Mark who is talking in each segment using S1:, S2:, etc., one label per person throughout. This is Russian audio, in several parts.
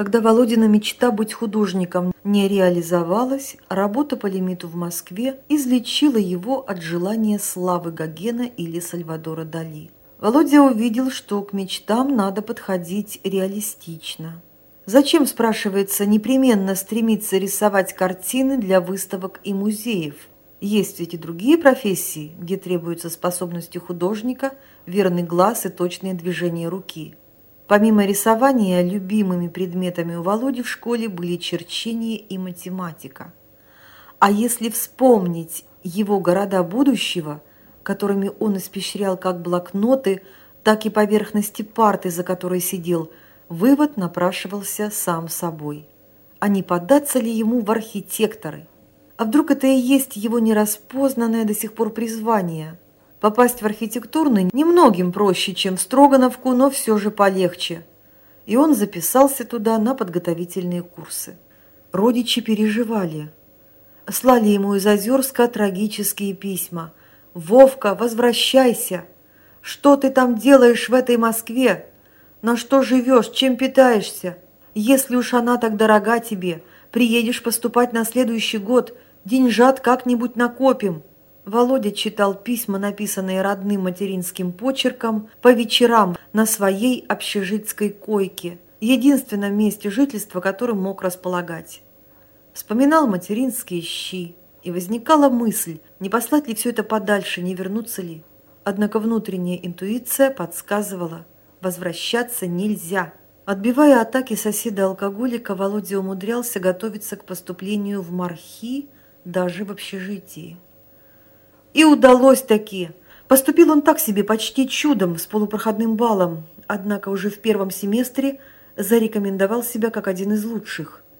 S1: Когда Володина мечта быть художником не реализовалась, работа по лимиту в Москве излечила его от желания славы Гогена или Сальвадора Дали. Володя увидел, что к мечтам надо подходить реалистично. Зачем, спрашивается, непременно стремиться рисовать картины для выставок и музеев? Есть ведь и другие профессии, где требуется способности художника, верный глаз и точные движения руки. Помимо рисования, любимыми предметами у Володи в школе были черчение и математика. А если вспомнить его города будущего – которыми он испещрял как блокноты, так и поверхности парты, за которой сидел, вывод напрашивался сам собой. А не поддаться ли ему в архитекторы? А вдруг это и есть его нераспознанное до сих пор призвание? Попасть в архитектурный немногим проще, чем в Строгановку, но все же полегче. И он записался туда на подготовительные курсы. Родичи переживали. Слали ему из Озерска трагические письма – «Вовка, возвращайся! Что ты там делаешь в этой Москве? На что живешь, чем питаешься? Если уж она так дорога тебе, приедешь поступать на следующий год, деньжат как-нибудь накопим». Володя читал письма, написанные родным материнским почерком, по вечерам на своей общежитской койке, единственном месте жительства, которым мог располагать. Вспоминал материнские щи, и возникала мысль, не послать ли все это подальше, не вернуться ли. Однако внутренняя интуиция подсказывала, возвращаться нельзя. Отбивая атаки соседа-алкоголика, Володя умудрялся готовиться к поступлению в Мархи даже в общежитии. И удалось таки. Поступил он так себе почти чудом с полупроходным баллом, однако уже в первом семестре зарекомендовал себя как один из лучших –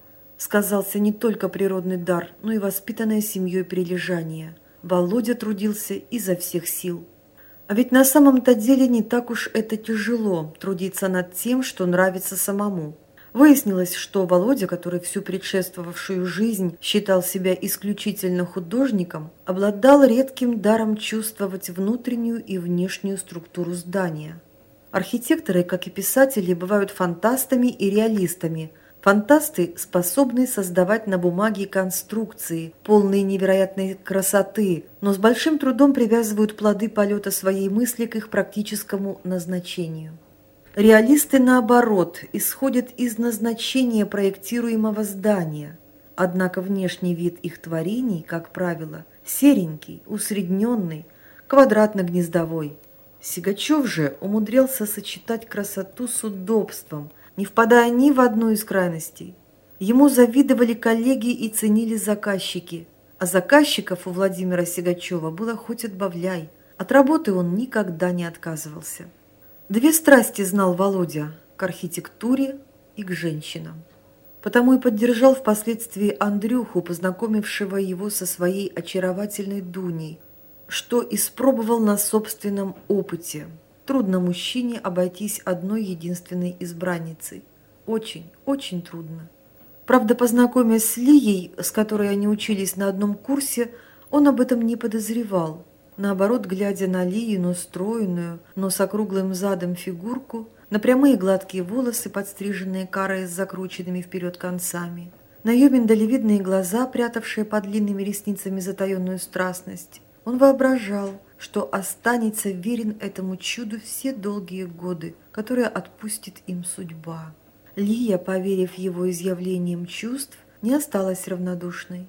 S1: сказался не только природный дар, но и воспитанное семьей прилежание. Володя трудился изо всех сил. А ведь на самом-то деле не так уж это тяжело трудиться над тем, что нравится самому. Выяснилось, что Володя, который всю предшествовавшую жизнь считал себя исключительно художником, обладал редким даром чувствовать внутреннюю и внешнюю структуру здания. Архитекторы, как и писатели, бывают фантастами и реалистами – Фантасты способны создавать на бумаге конструкции, полные невероятной красоты, но с большим трудом привязывают плоды полета своей мысли к их практическому назначению. Реалисты, наоборот, исходят из назначения проектируемого здания, однако внешний вид их творений, как правило, серенький, усредненный, квадратно-гнездовой. Сигачев же умудрялся сочетать красоту с удобством – не впадая ни в одну из крайностей. Ему завидовали коллеги и ценили заказчики, а заказчиков у Владимира Сигачева было хоть отбавляй. От работы он никогда не отказывался. Две страсти знал Володя – к архитектуре и к женщинам. Потому и поддержал впоследствии Андрюху, познакомившего его со своей очаровательной Дуней, что испробовал на собственном опыте – Трудно мужчине обойтись одной единственной избранницей. Очень, очень трудно. Правда, познакомясь с Лией, с которой они учились на одном курсе, он об этом не подозревал. Наоборот, глядя на Лиину стройную, но с округлым задом фигурку, на прямые гладкие волосы, подстриженные карой с закрученными вперед концами, на ее миндалевидные глаза, прятавшие под длинными ресницами затаенную страстность, он воображал – что останется верен этому чуду все долгие годы, которые отпустит им судьба. Лия, поверив его изъявлением чувств, не осталась равнодушной.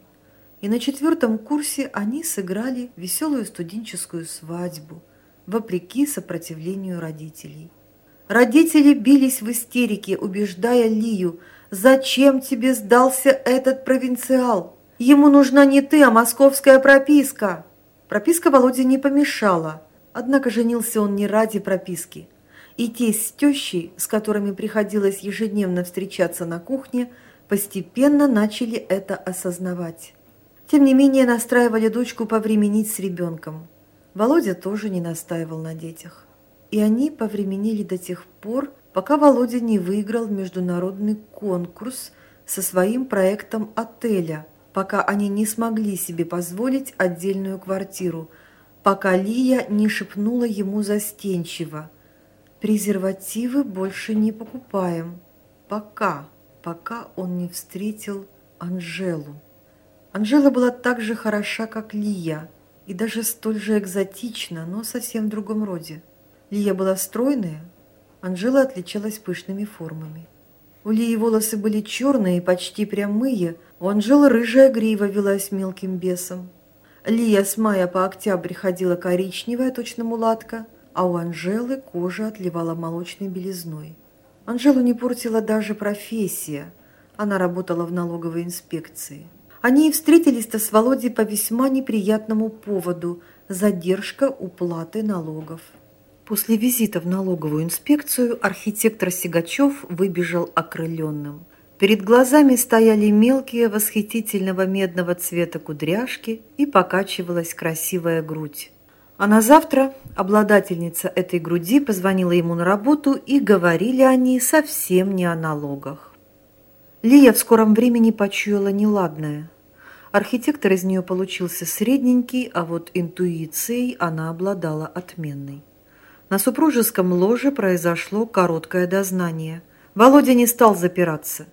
S1: И на четвертом курсе они сыграли веселую студенческую свадьбу, вопреки сопротивлению родителей. Родители бились в истерике, убеждая Лию, «Зачем тебе сдался этот провинциал? Ему нужна не ты, а московская прописка!» Прописка Володе не помешала, однако женился он не ради прописки. И тесть с тещей, с которыми приходилось ежедневно встречаться на кухне, постепенно начали это осознавать. Тем не менее настраивали дочку повременить с ребенком. Володя тоже не настаивал на детях. И они повременили до тех пор, пока Володя не выиграл международный конкурс со своим проектом отеля – пока они не смогли себе позволить отдельную квартиру, пока Лия не шепнула ему застенчиво. «Презервативы больше не покупаем. Пока». пока он не встретил Анжелу. Анжела была так же хороша, как Лия, и даже столь же экзотична, но совсем в другом роде. Лия была стройная, Анжела отличалась пышными формами. У Лии волосы были черные почти прямые, у Анжелы рыжая грива велась мелким бесом. Лия с мая по октябрь ходила коричневая, точно мулатка, а у Анжелы кожа отливала молочной белизной. Анжелу не портила даже профессия. Она работала в налоговой инспекции. Они и встретились-то с Володей по весьма неприятному поводу – задержка уплаты налогов. После визита в налоговую инспекцию архитектор Сигачев выбежал окрыленным. Перед глазами стояли мелкие восхитительного медного цвета кудряшки и покачивалась красивая грудь. А на завтра обладательница этой груди позвонила ему на работу, и говорили они совсем не о налогах. Лия в скором времени почуяла неладное. Архитектор из нее получился средненький, а вот интуицией она обладала отменной. На супружеском ложе произошло короткое дознание. Володя не стал запираться.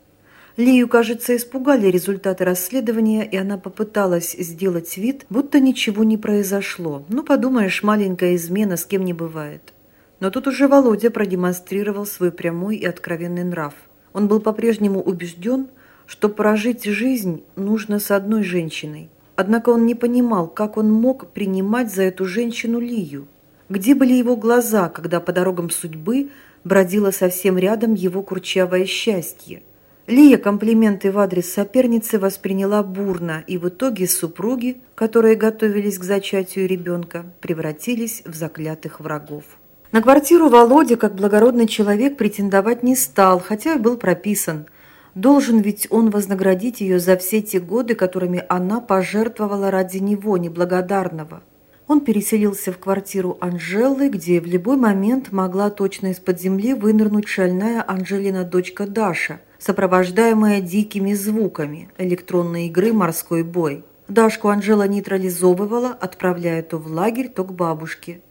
S1: Лию, кажется, испугали результаты расследования, и она попыталась сделать вид, будто ничего не произошло. Ну, подумаешь, маленькая измена с кем не бывает. Но тут уже Володя продемонстрировал свой прямой и откровенный нрав – он был по-прежнему убежден, что прожить жизнь нужно с одной женщиной. Однако он не понимал, как он мог принимать за эту женщину Лию. Где были его глаза, когда по дорогам судьбы бродило совсем рядом его курчавое счастье? Лия комплименты в адрес соперницы восприняла бурно, и в итоге супруги, которые готовились к зачатию ребенка, превратились в заклятых врагов. На квартиру Володя, как благородный человек, претендовать не стал, хотя и был прописан. Должен ведь он вознаградить ее за все те годы, которыми она пожертвовала ради него, неблагодарного. Он переселился в квартиру Анжелы, где в любой момент могла точно из-под земли вынырнуть шальная Анжелина дочка Даша, сопровождаемая дикими звуками электронной игры «Морской бой». Дашку Анжела нейтрализовывала, отправляя то в лагерь, то к бабушке.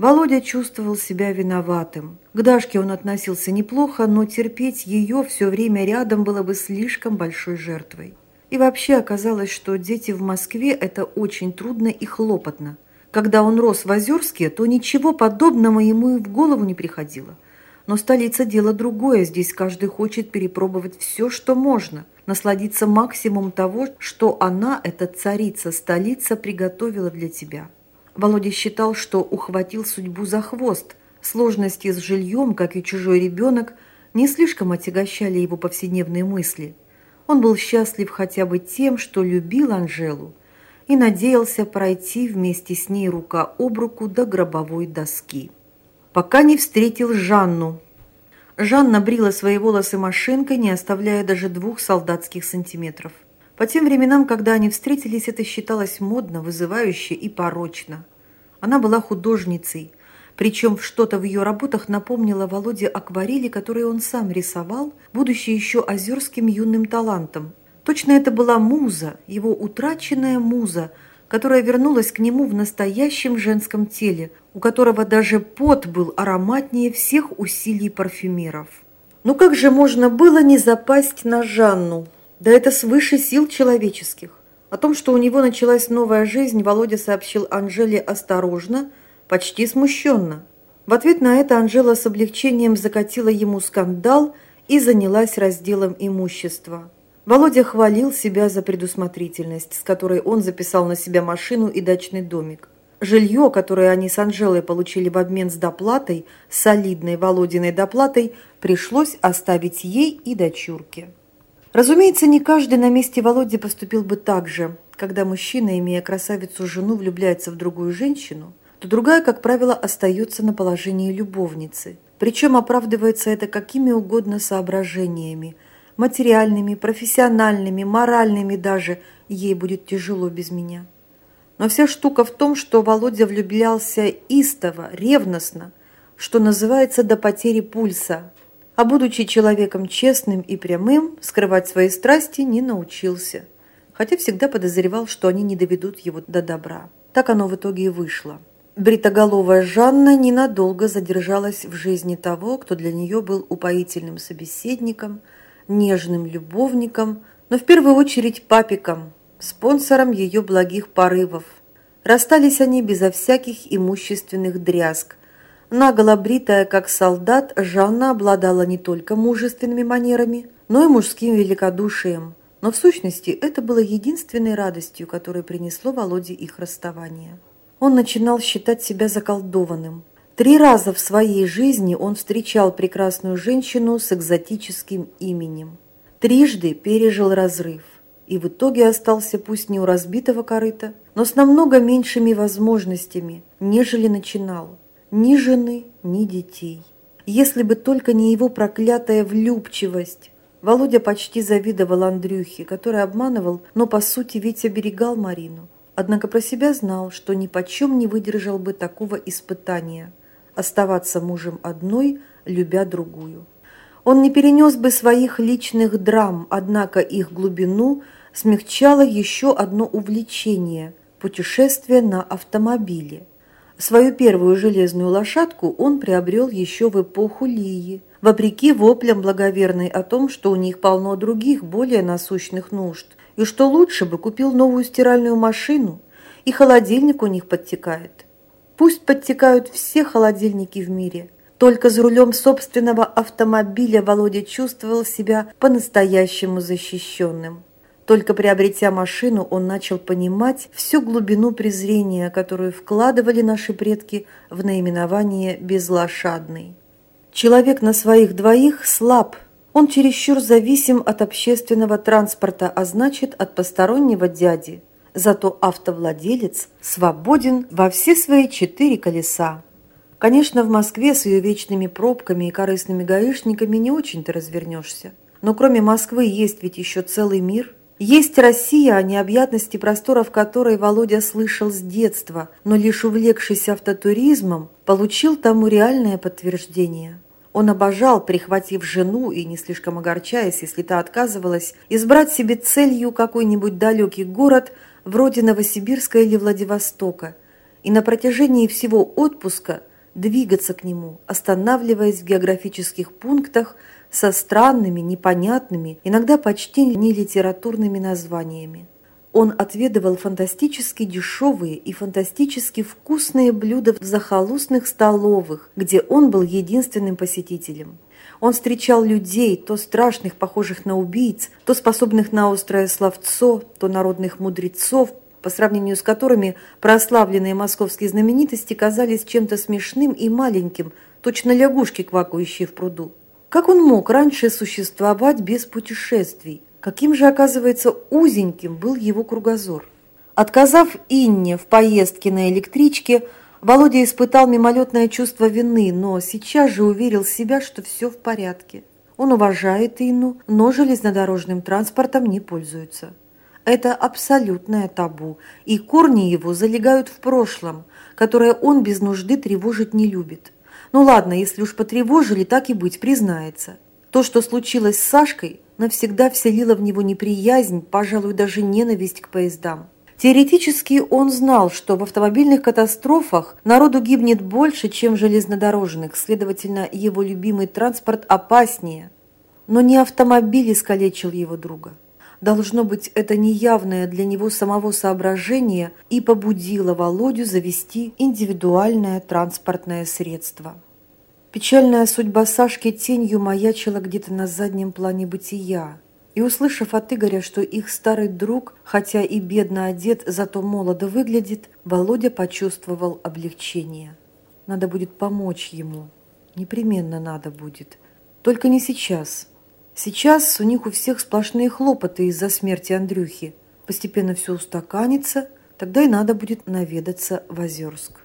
S1: Володя чувствовал себя виноватым. К Дашке он относился неплохо, но терпеть ее все время рядом было бы слишком большой жертвой. И вообще оказалось, что дети в Москве – это очень трудно и хлопотно. Когда он рос в Озерске, то ничего подобного ему и в голову не приходило. Но столица – дело другое, здесь каждый хочет перепробовать все, что можно, насладиться максимум того, что она, эта царица, столица, приготовила для тебя. Володя считал, что ухватил судьбу за хвост. Сложности с жильем, как и чужой ребенок, не слишком отягощали его повседневные мысли. Он был счастлив хотя бы тем, что любил Анжелу и надеялся пройти вместе с ней рука об руку до гробовой доски. Пока не встретил Жанну. Жанна брила свои волосы машинкой, не оставляя даже двух солдатских сантиметров. По тем временам, когда они встретились, это считалось модно, вызывающе и порочно. Она была художницей, причем что-то в ее работах напомнило Володе акварели, которые он сам рисовал, будучи еще озерским юным талантом. Точно это была муза, его утраченная муза, которая вернулась к нему в настоящем женском теле, у которого даже пот был ароматнее всех усилий парфюмеров. Ну как же можно было не запасть на Жанну, да это свыше сил человеческих. О том, что у него началась новая жизнь, Володя сообщил Анжеле осторожно, почти смущенно. В ответ на это Анжела с облегчением закатила ему скандал и занялась разделом имущества. Володя хвалил себя за предусмотрительность, с которой он записал на себя машину и дачный домик. Жилье, которое они с Анжелой получили в обмен с доплатой, солидной Володиной доплатой, пришлось оставить ей и дочурке. Разумеется, не каждый на месте Володи поступил бы так же. Когда мужчина, имея красавицу жену, влюбляется в другую женщину, то другая, как правило, остается на положении любовницы. Причем оправдывается это какими угодно соображениями – материальными, профессиональными, моральными даже. Ей будет тяжело без меня. Но вся штука в том, что Володя влюблялся истово, ревностно, что называется до потери пульса, а будучи человеком честным и прямым, скрывать свои страсти не научился, хотя всегда подозревал, что они не доведут его до добра. Так оно в итоге и вышло. Бритоголовая Жанна ненадолго задержалась в жизни того, кто для нее был упоительным собеседником, нежным любовником, но в первую очередь папиком, спонсором ее благих порывов. Расстались они безо всяких имущественных дрязг. Наголо бритая, как солдат, Жанна обладала не только мужественными манерами, но и мужским великодушием. Но в сущности это было единственной радостью, которую принесло Володе их расставание. Он начинал считать себя заколдованным. Три раза в своей жизни он встречал прекрасную женщину с экзотическим именем. Трижды пережил разрыв и в итоге остался пусть не у разбитого корыта, но с намного меньшими возможностями, нежели начинал. Ни жены, ни детей. Если бы только не его проклятая влюбчивость. Володя почти завидовал Андрюхе, который обманывал, но по сути ведь оберегал Марину. Однако про себя знал, что ни почем не выдержал бы такого испытания – оставаться мужем одной, любя другую. Он не перенес бы своих личных драм, однако их глубину смягчало еще одно увлечение – путешествие на автомобиле. Свою первую железную лошадку он приобрел еще в эпоху Лии, вопреки воплям благоверной о том, что у них полно других, более насущных нужд, и что лучше бы купил новую стиральную машину, и холодильник у них подтекает. Пусть подтекают все холодильники в мире. Только за рулем собственного автомобиля Володя чувствовал себя по-настоящему защищенным. Только приобретя машину, он начал понимать всю глубину презрения, которую вкладывали наши предки в наименование «безлошадный». Человек на своих двоих слаб – он чересчур зависим от общественного транспорта, а значит от постороннего дяди. Зато автовладелец свободен во все свои четыре колеса. Конечно, в Москве с ее вечными пробками и корыстными гаишниками не очень-то развернешься. Но кроме Москвы есть ведь еще целый мир. Есть Россия, о необъятности просторов которой Володя слышал с детства, но лишь увлекшись автотуризмом, получил тому реальное подтверждение. Он обожал, прихватив жену и не слишком огорчаясь, если та отказывалась, избрать себе целью какой-нибудь далекий город вроде Новосибирска или Владивостока и на протяжении всего отпуска двигаться к нему, останавливаясь в географических пунктах со странными, непонятными, иногда почти не литературными названиями. Он отведывал фантастически дешевые и фантастически вкусные блюда в захолустных столовых, где он был единственным посетителем. Он встречал людей, то страшных, похожих на убийц, то способных на острое словцо, то народных мудрецов, по сравнению с которыми прославленные московские знаменитости казались чем-то смешным и маленьким, точно лягушки, квакающие в пруду. Как он мог раньше существовать без путешествий? Каким же, оказывается, узеньким был его кругозор. Отказав Инне в поездке на электричке, Володя испытал мимолетное чувство вины, но сейчас же уверил себя, что все в порядке. Он уважает Инну, но железнодорожным транспортом не пользуется. Это абсолютное табу, и корни его залегают в прошлом, которое он без нужды тревожить не любит. Ну ладно, если уж потревожили, так и быть, признается. То, что случилось с Сашкой, навсегда вселила в него неприязнь, пожалуй, даже ненависть к поездам. Теоретически он знал, что в автомобильных катастрофах народу гибнет больше, чем в железнодорожных, следовательно, его любимый транспорт опаснее. Но не автомобиль искалечил его друга. Должно быть, это неявное для него самого соображение и побудило Володю завести индивидуальное транспортное средство. Печальная судьба Сашки тенью маячила где-то на заднем плане бытия. И, услышав от Игоря, что их старый друг, хотя и бедно одет, зато молодо выглядит, Володя почувствовал облегчение. Надо будет помочь ему. Непременно надо будет. Только не сейчас. Сейчас у них у всех сплошные хлопоты из-за смерти Андрюхи. Постепенно все устаканится, тогда и надо будет наведаться в Озерск.